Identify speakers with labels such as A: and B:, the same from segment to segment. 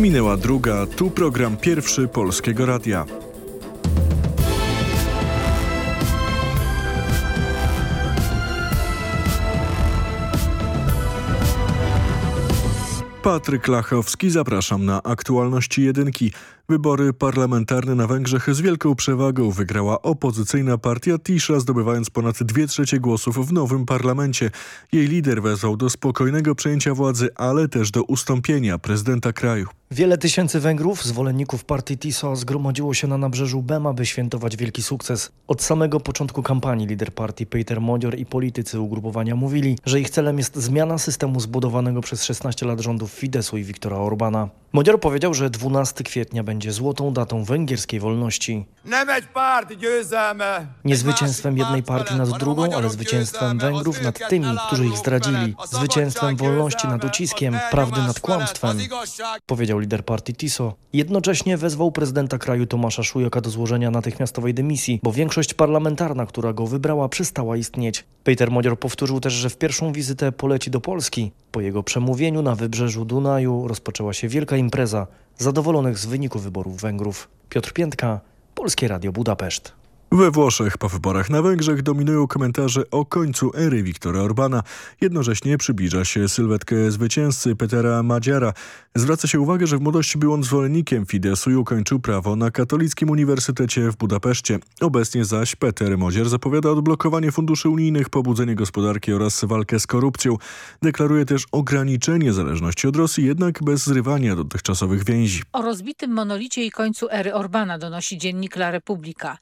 A: Minęła druga, tu program pierwszy Polskiego Radia. Patryk Lachowski, zapraszam na aktualności jedynki. Wybory parlamentarne na Węgrzech z wielką przewagą wygrała opozycyjna partia Tisza, zdobywając ponad dwie trzecie głosów w nowym parlamencie. Jej lider wezwał do spokojnego przejęcia władzy, ale też do ustąpienia prezydenta kraju.
B: Wiele tysięcy Węgrów, zwolenników partii TISO, zgromadziło się na nabrzeżu Bema, by świętować wielki sukces. Od samego początku kampanii lider partii Peter Modior i politycy ugrupowania mówili, że ich celem jest zmiana systemu zbudowanego przez 16 lat rządów Fidesu i Viktora Orbana. Modior powiedział, że 12 kwietnia będzie złotą datą węgierskiej wolności. Nie zwycięstwem jednej partii nad drugą, ale zwycięstwem Węgrów nad tymi, którzy ich zdradzili. Zwycięstwem wolności nad uciskiem, prawdy nad kłamstwem, powiedział lider partii TISO. Jednocześnie wezwał prezydenta kraju Tomasza Szujoka do złożenia natychmiastowej dymisji, bo większość parlamentarna, która go wybrała, przestała istnieć. Peter Modior powtórzył też, że w pierwszą wizytę poleci do Polski. Po jego przemówieniu na wybrzeżu Dunaju rozpoczęła się wielka impreza zadowolonych z wyniku wyborów Węgrów. Piotr Piętka, Polskie Radio Budapeszt.
A: We Włoszech po wyborach na Węgrzech dominują komentarze o końcu ery Viktora Orbana. Jednocześnie przybliża się sylwetkę zwycięzcy Petera Madziara. Zwraca się uwagę, że w młodości był on zwolennikiem Fidesu i ukończył prawo na Katolickim Uniwersytecie w Budapeszcie. Obecnie zaś Peter Modzier zapowiada odblokowanie funduszy unijnych, pobudzenie gospodarki oraz walkę z korupcją. Deklaruje też ograniczenie zależności od Rosji, jednak bez zrywania dotychczasowych więzi.
C: O rozbitym monolicie i końcu ery Orbana donosi dziennik La Repubblica.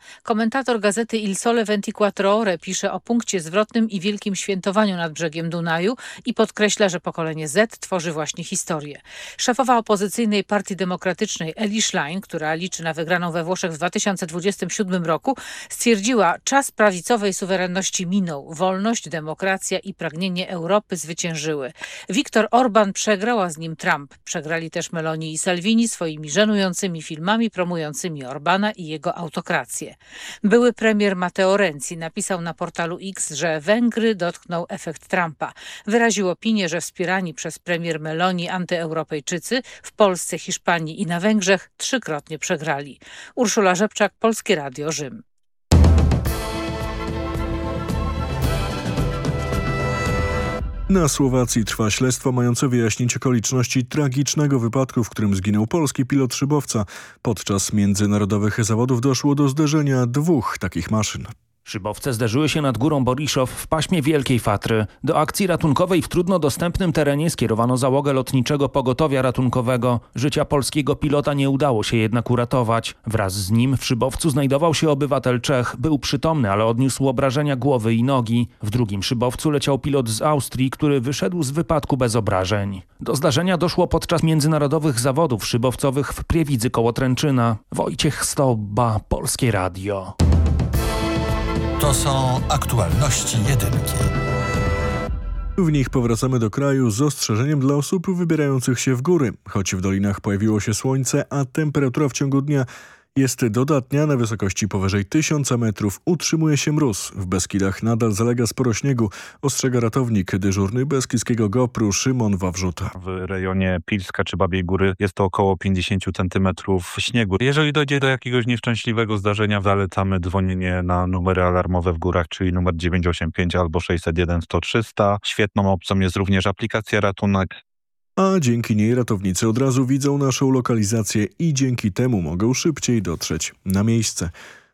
C: Komentator gazety Il Sole 24 Ore pisze o punkcie zwrotnym i wielkim świętowaniu nad brzegiem Dunaju i podkreśla, że pokolenie Z tworzy właśnie historię. Szefowa opozycyjnej Partii Demokratycznej Eli Schlein, która liczy na wygraną we Włoszech w 2027 roku, stwierdziła, czas prawicowej suwerenności minął. Wolność, demokracja i pragnienie Europy zwyciężyły. Viktor Orban przegrał, a z nim Trump. Przegrali też Meloni i Salvini swoimi żenującymi filmami promującymi Orbana i jego autokrację. Były premier Matteo Renzi napisał na portalu X, że Węgry dotknął efekt Trumpa. Wyraził opinię, że wspierani przez premier Meloni antyeuropejczycy w Polsce, Hiszpanii i na Węgrzech trzykrotnie przegrali. Urszula Rzepczak, Polskie Radio Rzym.
A: Na Słowacji trwa śledztwo mające wyjaśnić okoliczności tragicznego wypadku, w którym zginął polski pilot szybowca. Podczas międzynarodowych zawodów doszło do zderzenia dwóch takich maszyn.
D: Szybowce zderzyły się nad górą Boriszow w paśmie Wielkiej Fatry. Do akcji ratunkowej w trudno dostępnym terenie skierowano załogę lotniczego pogotowia ratunkowego. Życia polskiego pilota nie udało się jednak uratować. Wraz z nim w szybowcu znajdował się obywatel Czech. Był przytomny, ale odniósł obrażenia głowy i nogi. W drugim szybowcu leciał pilot z Austrii, który wyszedł z wypadku bez obrażeń. Do zdarzenia doszło podczas międzynarodowych zawodów szybowcowych w Priewidzy koło Tręczyna. Wojciech Stoba, Polskie Radio.
E: To są aktualności jedynki.
A: W nich powracamy do kraju z ostrzeżeniem dla osób wybierających się w góry. Choć w dolinach pojawiło się słońce, a temperatura w ciągu dnia jest dodatnia na wysokości powyżej 1000 metrów. Utrzymuje się mróz. W Beskidach nadal zalega sporo śniegu. Ostrzega ratownik dyżurny Beskidzkiego GoPru Szymon Wawrzuta.
F: W rejonie Pilska czy Babiej Góry jest to około 50 centymetrów śniegu. Jeżeli dojdzie do jakiegoś nieszczęśliwego zdarzenia, zalecamy dzwonienie na numery alarmowe w górach, czyli numer 985 albo 601 100 300. Świetną opcją jest również aplikacja Ratunek
A: a dzięki niej ratownicy od razu widzą naszą lokalizację i dzięki temu mogą szybciej dotrzeć na miejsce.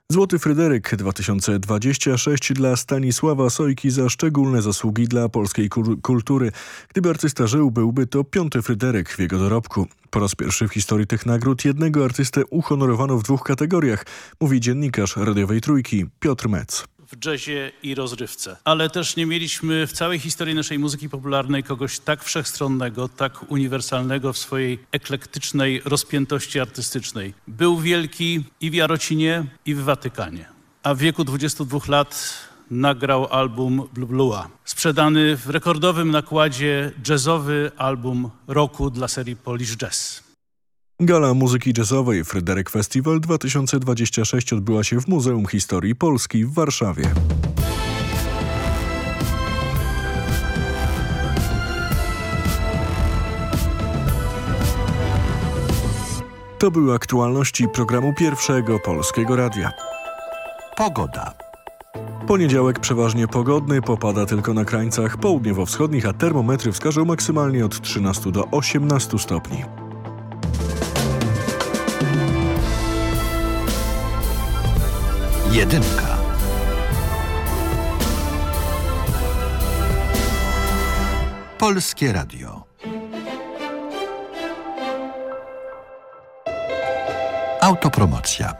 A: Złoty Fryderyk 2026 dla Stanisława Sojki za szczególne zasługi dla polskiej kultury. Gdyby artysta żył, byłby to piąty Fryderyk w jego dorobku. Po raz pierwszy w historii tych nagród jednego artystę uhonorowano w dwóch kategoriach, mówi dziennikarz radiowej trójki Piotr Metz
G: w jazzie i rozrywce. Ale też nie mieliśmy w całej historii naszej muzyki popularnej kogoś tak wszechstronnego, tak uniwersalnego w swojej eklektycznej rozpiętości artystycznej. Był wielki i w Jarocinie, i w Watykanie. A w wieku 22 lat nagrał album Blue Blue'a. Sprzedany w rekordowym nakładzie jazzowy album roku dla serii Polish Jazz.
A: Gala Muzyki Jazzowej Fryderyk Festival 2026 odbyła się w Muzeum Historii Polski w Warszawie. To były aktualności programu pierwszego Polskiego Radia.
E: Pogoda.
A: Poniedziałek przeważnie pogodny, popada tylko na krańcach południowo-wschodnich, a termometry wskażą maksymalnie od 13 do 18 stopni.
E: Jedynka. Polskie Radio. Autopromocja.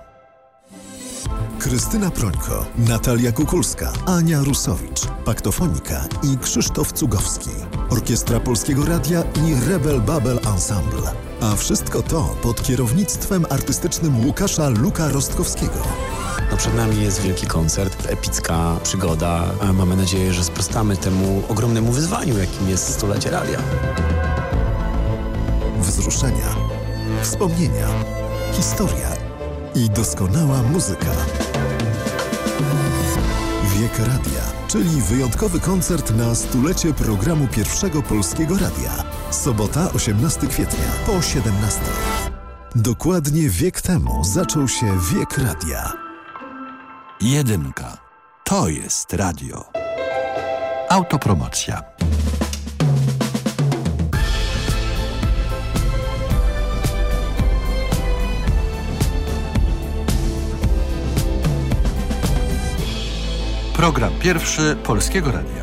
H: Krystyna Prońko, Natalia Kukulska, Ania Rusowicz, Paktofonika i Krzysztof Cugowski. Orkiestra Polskiego Radia i Rebel Babel Ensemble. A wszystko to pod kierownictwem artystycznym Łukasza Luka Rostkowskiego.
I: No przed nami jest wielki koncert, epicka przygoda. Mamy nadzieję, że sprostamy temu ogromnemu wyzwaniu, jakim jest stulecie radia.
H: Wzruszenia, wspomnienia, historia i doskonała muzyka. Wiek Radia, czyli wyjątkowy koncert na stulecie programu Pierwszego Polskiego Radia. Sobota, 18 kwietnia, po 17. Dokładnie wiek temu zaczął się Wiek Radia.
E: Jedynka. To jest radio. Autopromocja. Program pierwszy Polskiego Radia.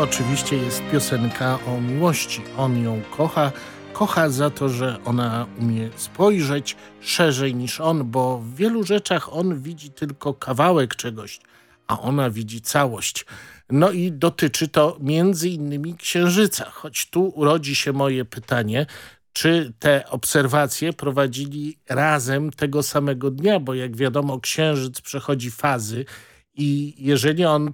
J: Oczywiście jest piosenka o miłości. On ją kocha. Kocha za to, że ona umie spojrzeć szerzej niż on, bo w wielu rzeczach on widzi tylko kawałek czegoś, a ona widzi całość. No i dotyczy to między innymi księżyca. Choć tu urodzi się moje pytanie, czy te obserwacje prowadzili razem tego samego dnia, bo jak wiadomo księżyc przechodzi fazy i jeżeli on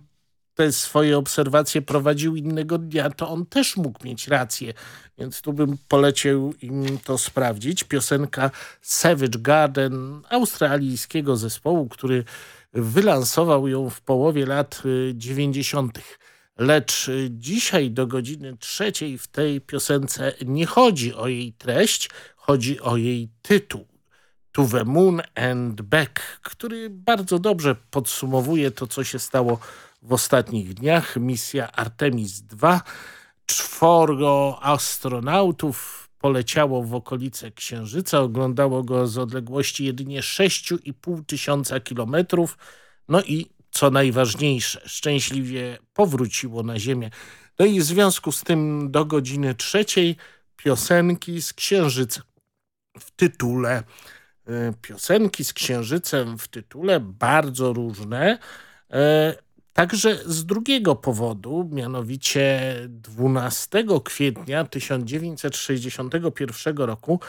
J: te swoje obserwacje prowadził innego dnia, to on też mógł mieć rację. Więc tu bym poleciał im to sprawdzić. Piosenka Savage Garden australijskiego zespołu, który wylansował ją w połowie lat y, 90. Lecz y, dzisiaj do godziny trzeciej w tej piosence nie chodzi o jej treść, chodzi o jej tytuł. To the Moon and Back, który bardzo dobrze podsumowuje to, co się stało w ostatnich dniach. Misja Artemis II. Czworo astronautów poleciało w okolice Księżyca, oglądało go z odległości jedynie 6,5 tysiąca kilometrów. No i co najważniejsze, szczęśliwie powróciło na Ziemię. No i w związku z tym do godziny trzeciej piosenki z Księżyca w tytule. E, Piosenki z Księżycem w tytule bardzo różne. Także z drugiego powodu, mianowicie 12 kwietnia 1961 roku,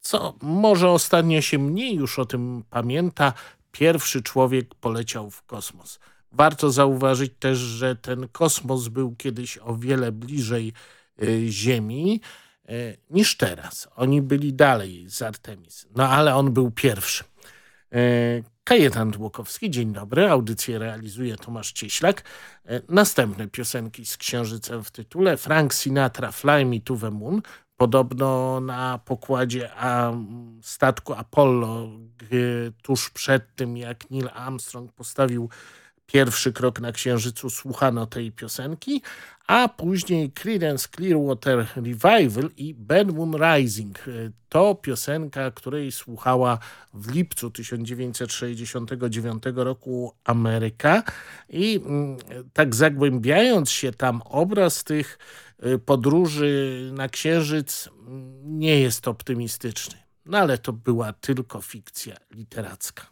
J: co może ostatnio się mniej już o tym pamięta, pierwszy człowiek poleciał w kosmos. Warto zauważyć też, że ten kosmos był kiedyś o wiele bliżej y, Ziemi y, niż teraz. Oni byli dalej z Artemis, no ale on był pierwszy. Y, Kajetan Dłokowski, dzień dobry. Audycję realizuje Tomasz Cieślak. E, Następne piosenki z Księżycem w tytule. Frank Sinatra, Fly Me to the Moon. Podobno na pokładzie statku Apollo, tuż przed tym jak Neil Armstrong postawił pierwszy krok na Księżycu, słuchano tej piosenki, a później Creedence Clearwater Revival i Bad Moon Rising. To piosenka, której słuchała w lipcu 1969 roku Ameryka i mm, tak zagłębiając się tam obraz tych y, podróży na Księżyc mm, nie jest optymistyczny. No ale to była tylko fikcja literacka.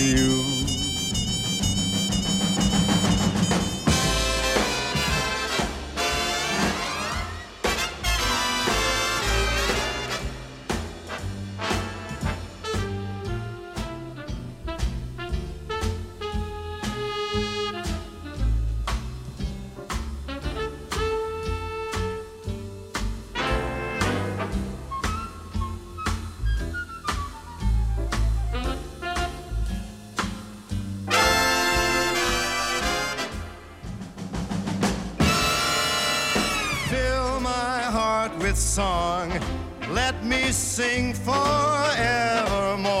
K: Song. Let me sing forevermore.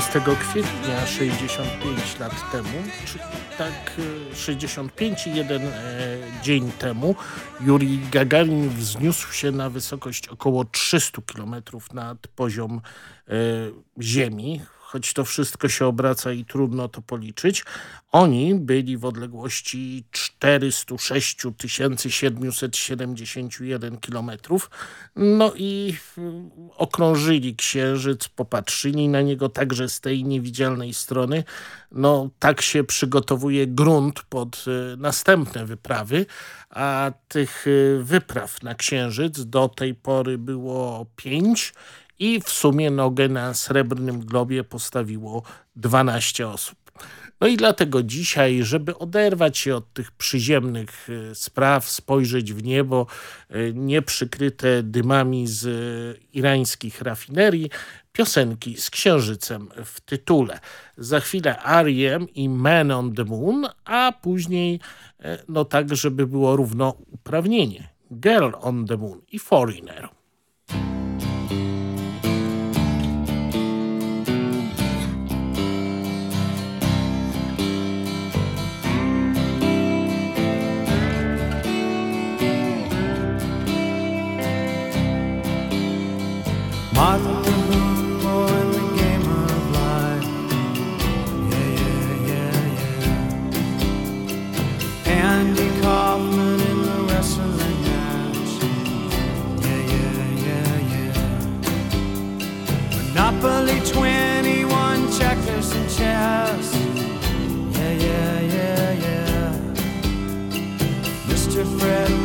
J: 12 kwietnia 65 lat temu, czy tak e, 65 i jeden e, dzień temu, Juri Gagarin wzniósł się na wysokość około 300 km nad poziom e, Ziemi. Choć to wszystko się obraca i trudno to policzyć. Oni byli w odległości 406 771 km. No i mm, okrążyli księżyc, popatrzyli na niego także z tej niewidzialnej strony. No tak się przygotowuje grunt pod y, następne wyprawy, a tych y, wypraw na księżyc do tej pory było pięć i w sumie nogę na Srebrnym Globie postawiło 12 osób. No i dlatego dzisiaj, żeby oderwać się od tych przyziemnych e, spraw, spojrzeć w niebo, e, nieprzykryte dymami z e, irańskich rafinerii, piosenki z księżycem w tytule. Za chwilę Ariem i Man on the Moon, a później, no tak, żeby było równouprawnienie, Girl on the Moon i Foreigner.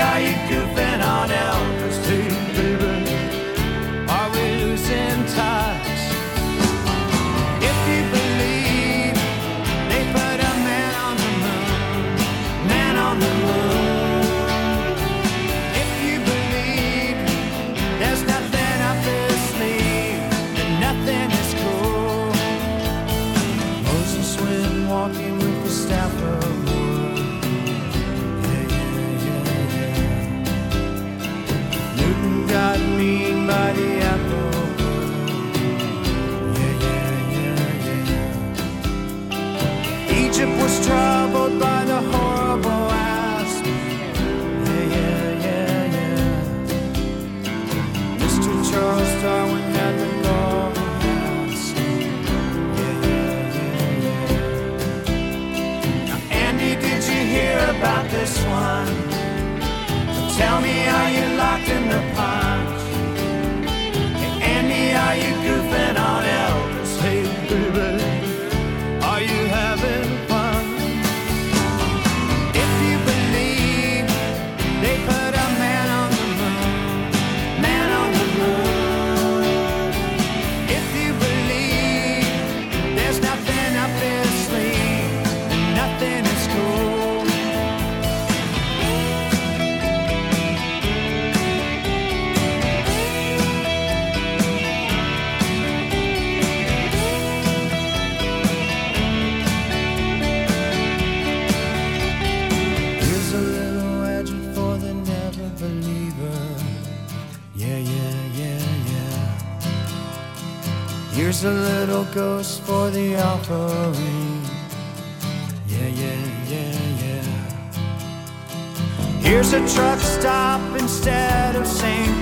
L: are you goofing on L? goes for the offering. Yeah, yeah, yeah, yeah. Here's a truck stop instead of St.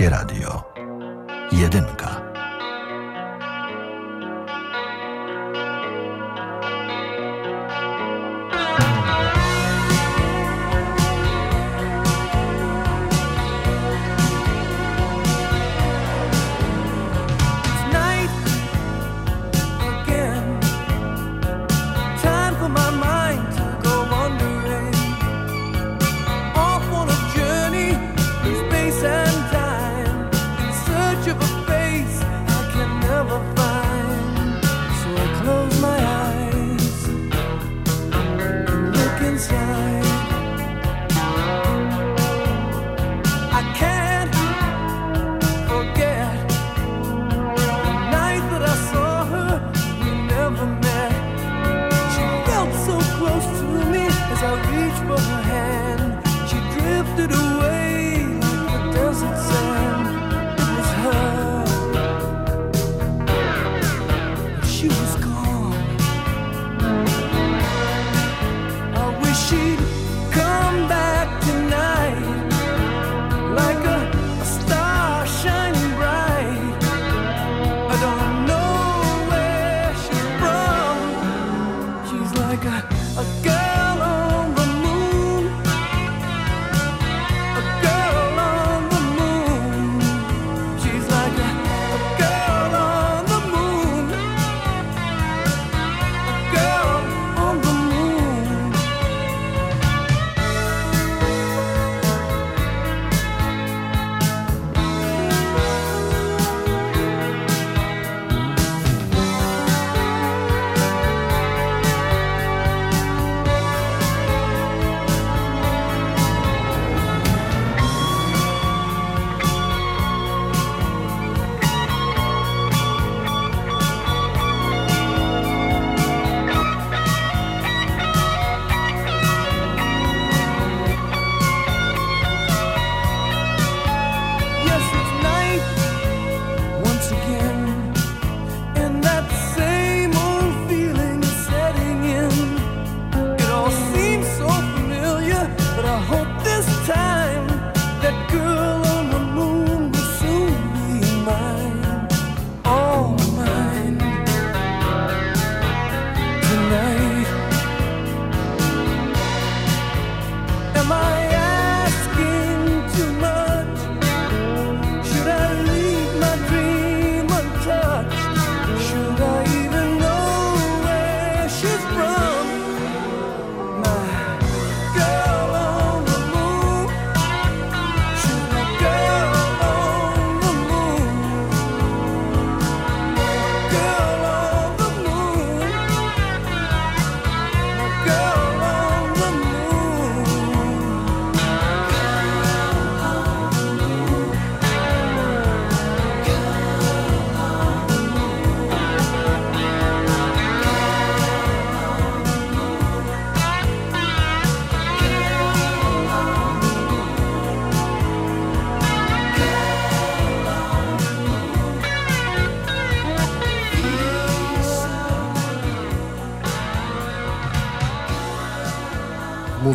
M: Polskie Radio.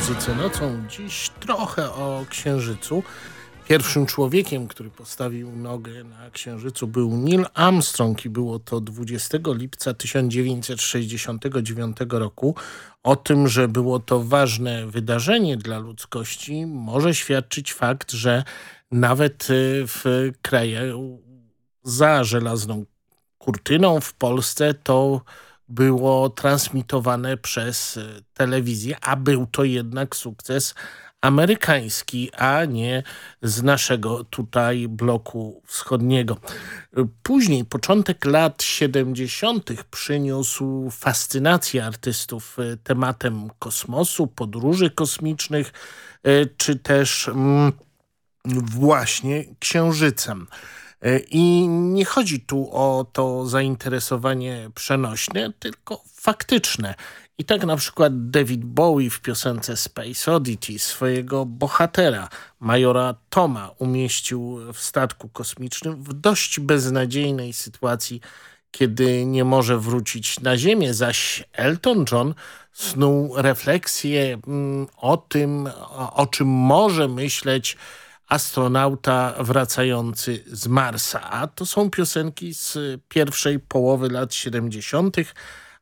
J: Muzyce nocą. Dziś trochę o Księżycu. Pierwszym człowiekiem, który postawił nogę na Księżycu był Neil Armstrong i było to 20 lipca 1969 roku. O tym, że było to ważne wydarzenie dla ludzkości może świadczyć fakt, że nawet y, w kraju za żelazną kurtyną w Polsce to było transmitowane przez e, telewizję, a był to jednak sukces amerykański, a nie z naszego tutaj bloku wschodniego. Później, początek lat 70. przyniósł fascynację artystów e, tematem kosmosu, podróży kosmicznych, e, czy też mm, właśnie księżycem. E, I nie chodzi tu o to zainteresowanie przenośne, tylko faktyczne. I tak na przykład David Bowie w piosence Space Oddity swojego bohatera, majora Toma, umieścił w statku kosmicznym w dość beznadziejnej sytuacji, kiedy nie może wrócić na Ziemię, zaś Elton John snuł refleksję mm, o tym, o, o czym może myśleć astronauta wracający z Marsa. A to są piosenki z pierwszej połowy lat 70.,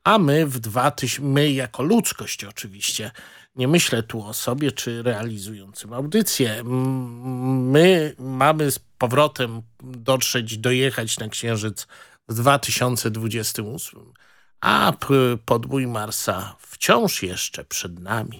J: a my w 2000, my jako ludzkość oczywiście, nie myślę tu o sobie czy realizującym audycję. My mamy z powrotem dotrzeć, dojechać na Księżyc w 2028, a podbój Marsa wciąż jeszcze przed nami.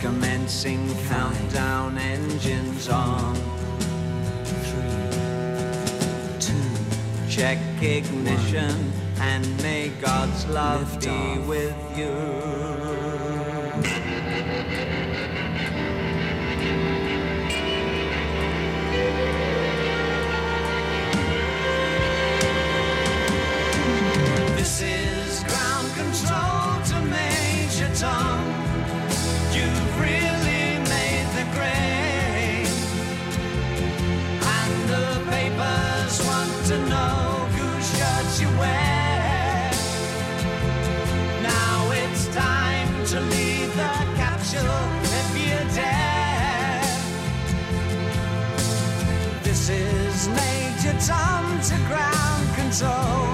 N: Commencing countdown engines on. Three, two. Check ignition and may God's love be with you. so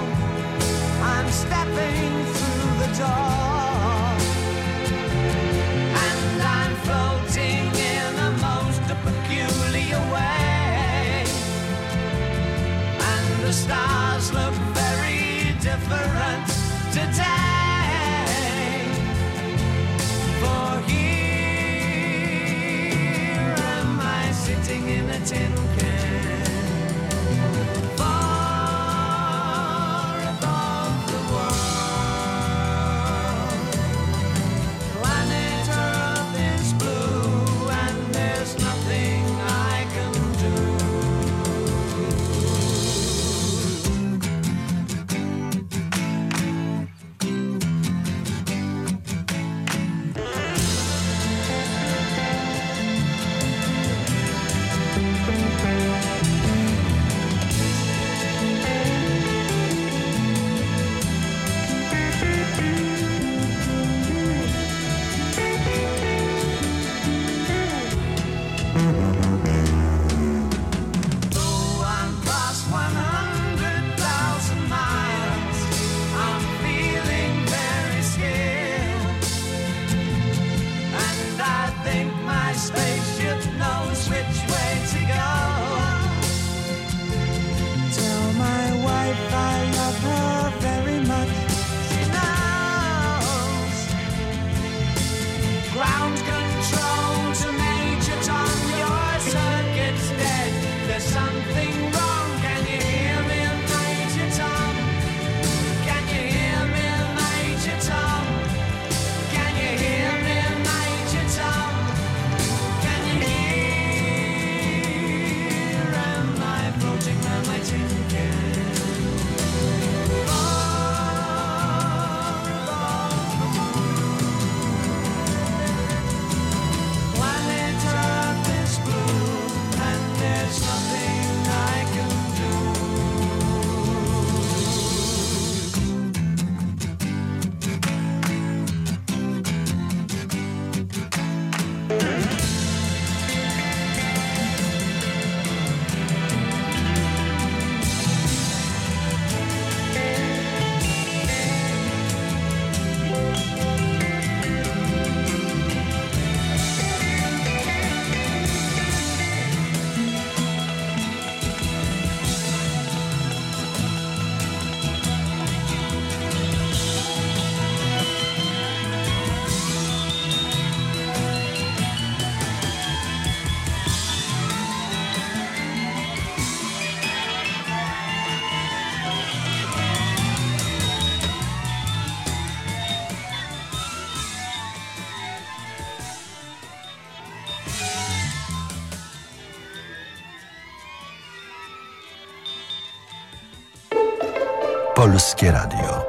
O: Polskie Radio.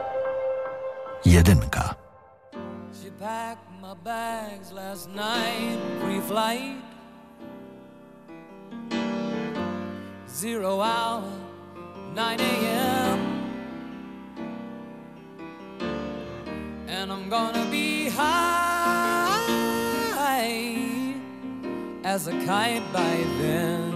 O: Jedynka.
P: She packed my bags last night, pre-flight. Zero hour, 9 a.m. And I'm gonna be high as a kite by then.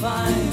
P: find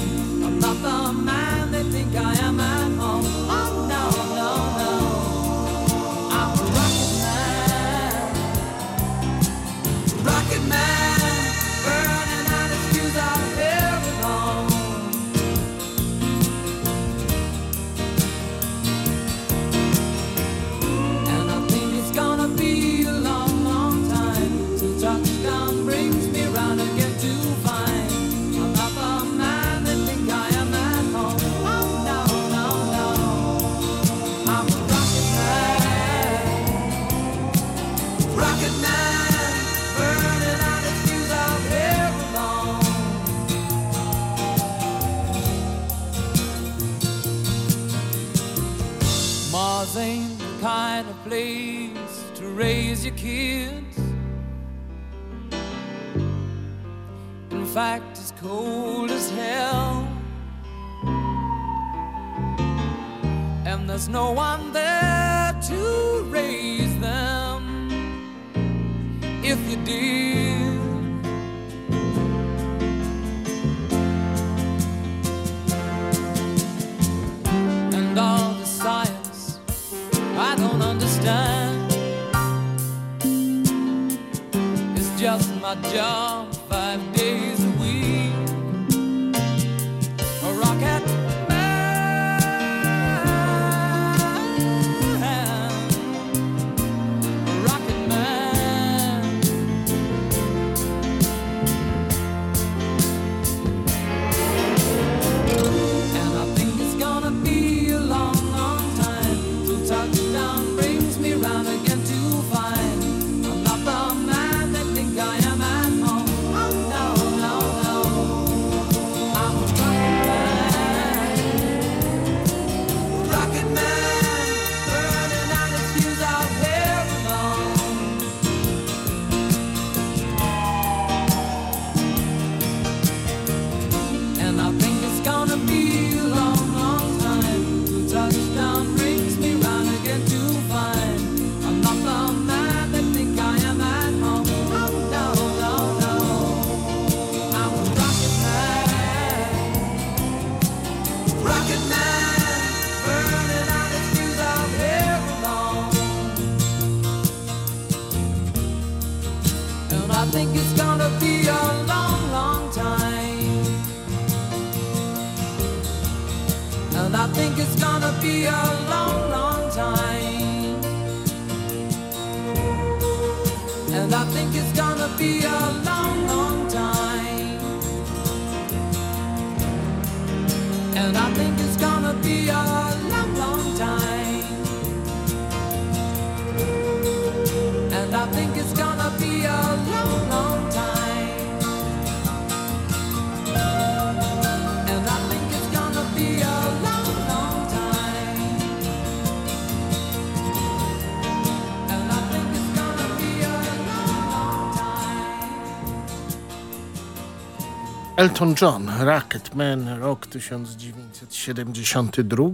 J: Elton John, Rocketman, rok 1972,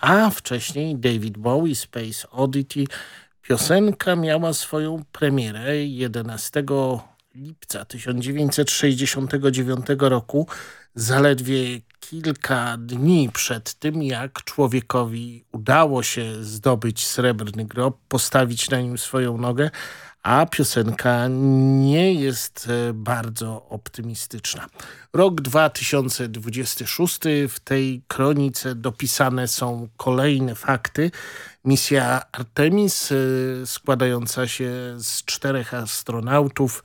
J: a wcześniej David Bowie, Space Oddity. Piosenka miała swoją premierę 11 lipca 1969 roku, zaledwie kilka dni przed tym, jak człowiekowi udało się zdobyć srebrny grob, postawić na nim swoją nogę, a piosenka nie jest e, bardzo optymistyczna. Rok 2026, w tej kronice dopisane są kolejne fakty. Misja Artemis e, składająca się z czterech astronautów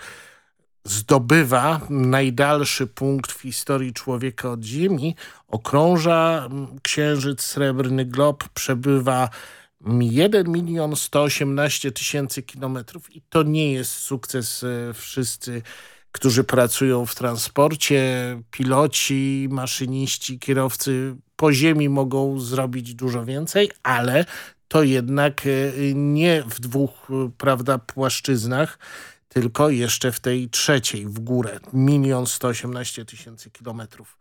J: zdobywa najdalszy punkt w historii człowieka od Ziemi, okrąża Księżyc, Srebrny Glob, przebywa 1 milion 118 tysięcy kilometrów i to nie jest sukces e, wszyscy, którzy pracują w transporcie, piloci, maszyniści, kierowcy po ziemi mogą zrobić dużo więcej, ale to jednak e, nie w dwóch prawda, płaszczyznach, tylko jeszcze w tej trzeciej w górę. Milion 118 tysięcy kilometrów.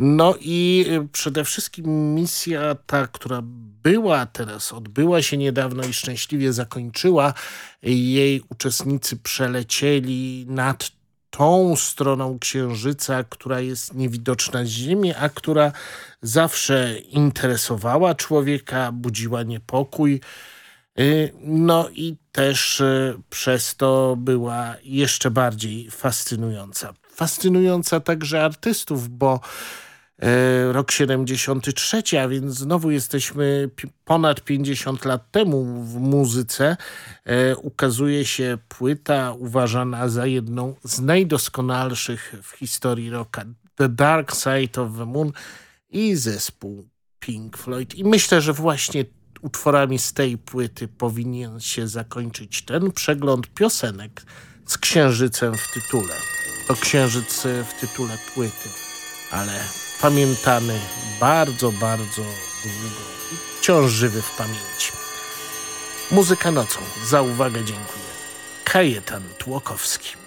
J: No i y, przede wszystkim misja ta, która była teraz, odbyła się niedawno i szczęśliwie zakończyła. Jej uczestnicy przelecieli nad tą stroną Księżyca, która jest niewidoczna z Ziemi, a która zawsze interesowała człowieka, budziła niepokój. Y, no i też y, przez to była jeszcze bardziej fascynująca. Fascynująca także artystów, bo rok 73, a więc znowu jesteśmy ponad 50 lat temu w muzyce, e, ukazuje się płyta uważana za jedną z najdoskonalszych w historii rocka. The Dark Side of the Moon i zespół Pink Floyd. I myślę, że właśnie utworami z tej płyty powinien się zakończyć ten przegląd piosenek z księżycem w tytule. To księżyc w tytule płyty, ale pamiętany bardzo, bardzo długo i wciąż żywy w pamięci. Muzyka nocą. Za uwagę dziękuję. Kajetan Tłokowski.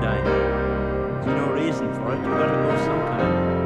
M: dying. There's no reason for it, you've got to go sometime.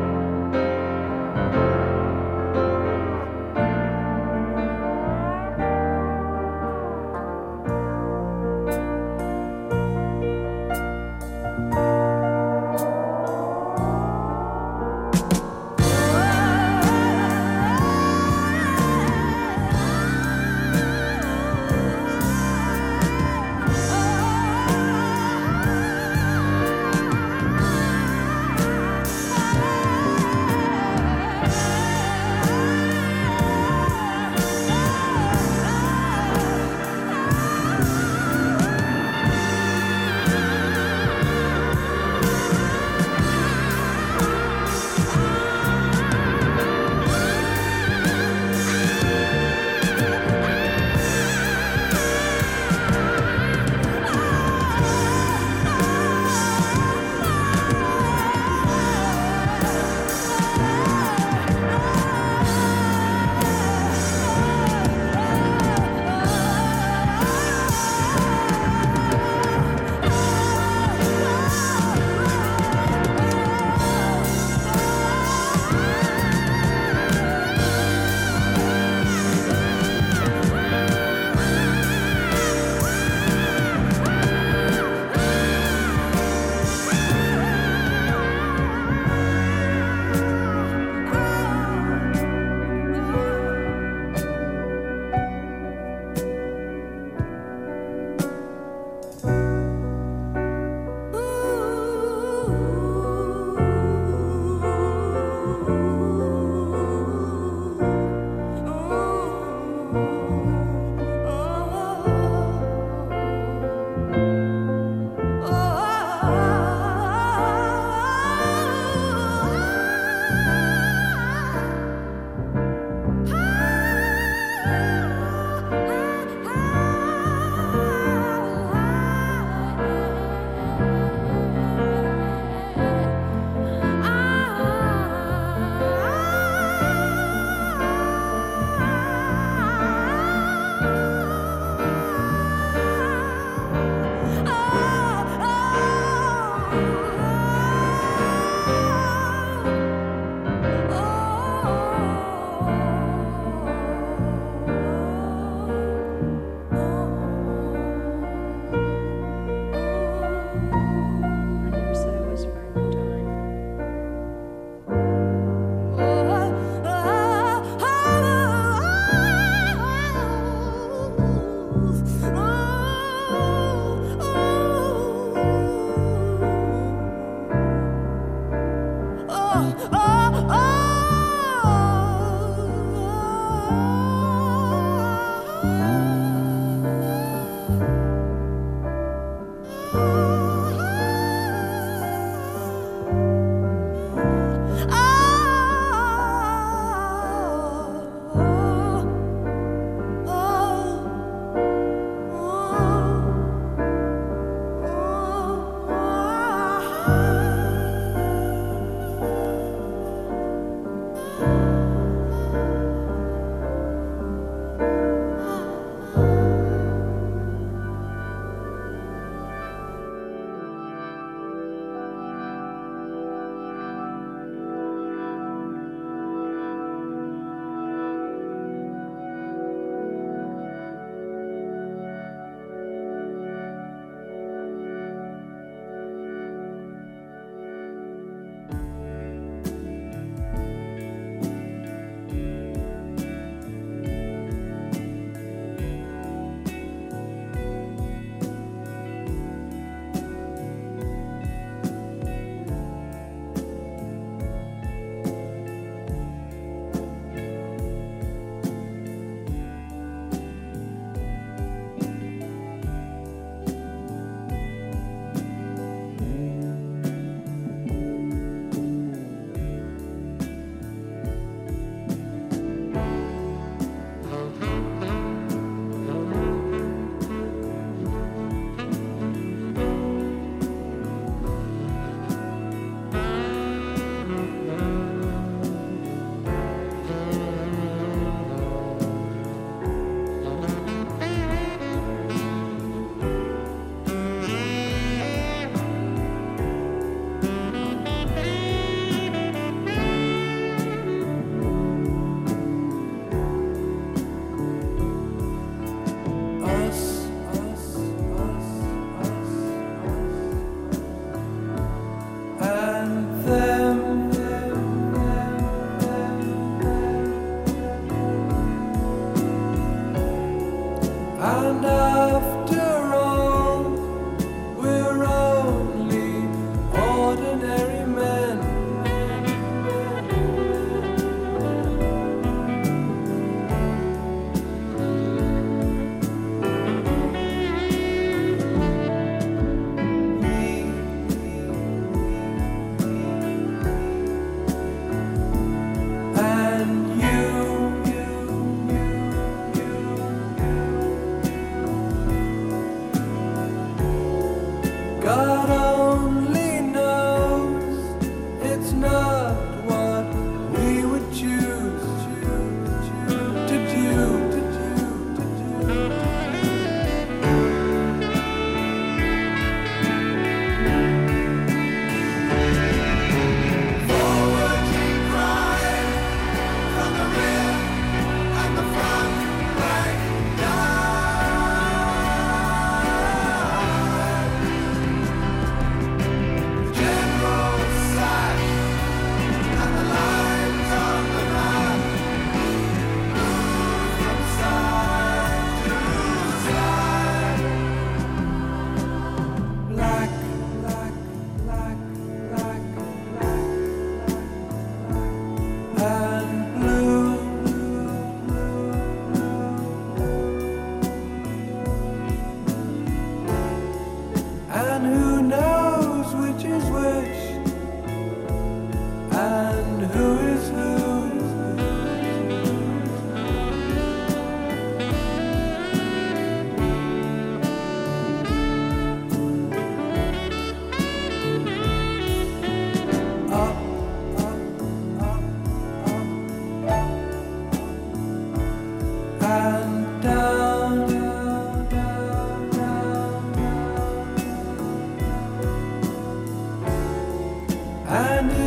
M: And in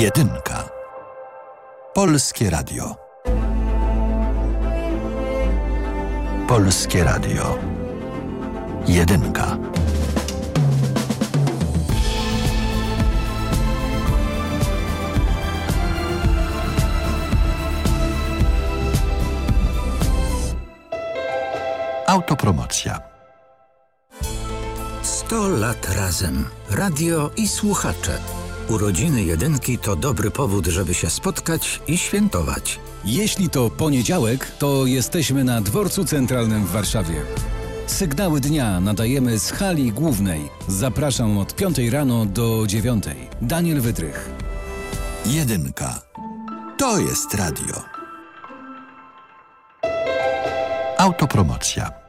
O: Jedynka. Polskie Radio. Polskie Radio. Jedynka. Autopromocja.
Q: 100 lat razem. Radio i słuchacze. Urodziny jedynki to dobry powód, żeby się spotkać i świętować.
R: Jeśli to poniedziałek, to jesteśmy na Dworcu Centralnym w Warszawie. Sygnały dnia nadajemy z hali głównej. Zapraszam od 5 rano do 9. Daniel Wydrych.
O: Jedynka. To jest radio. Autopromocja.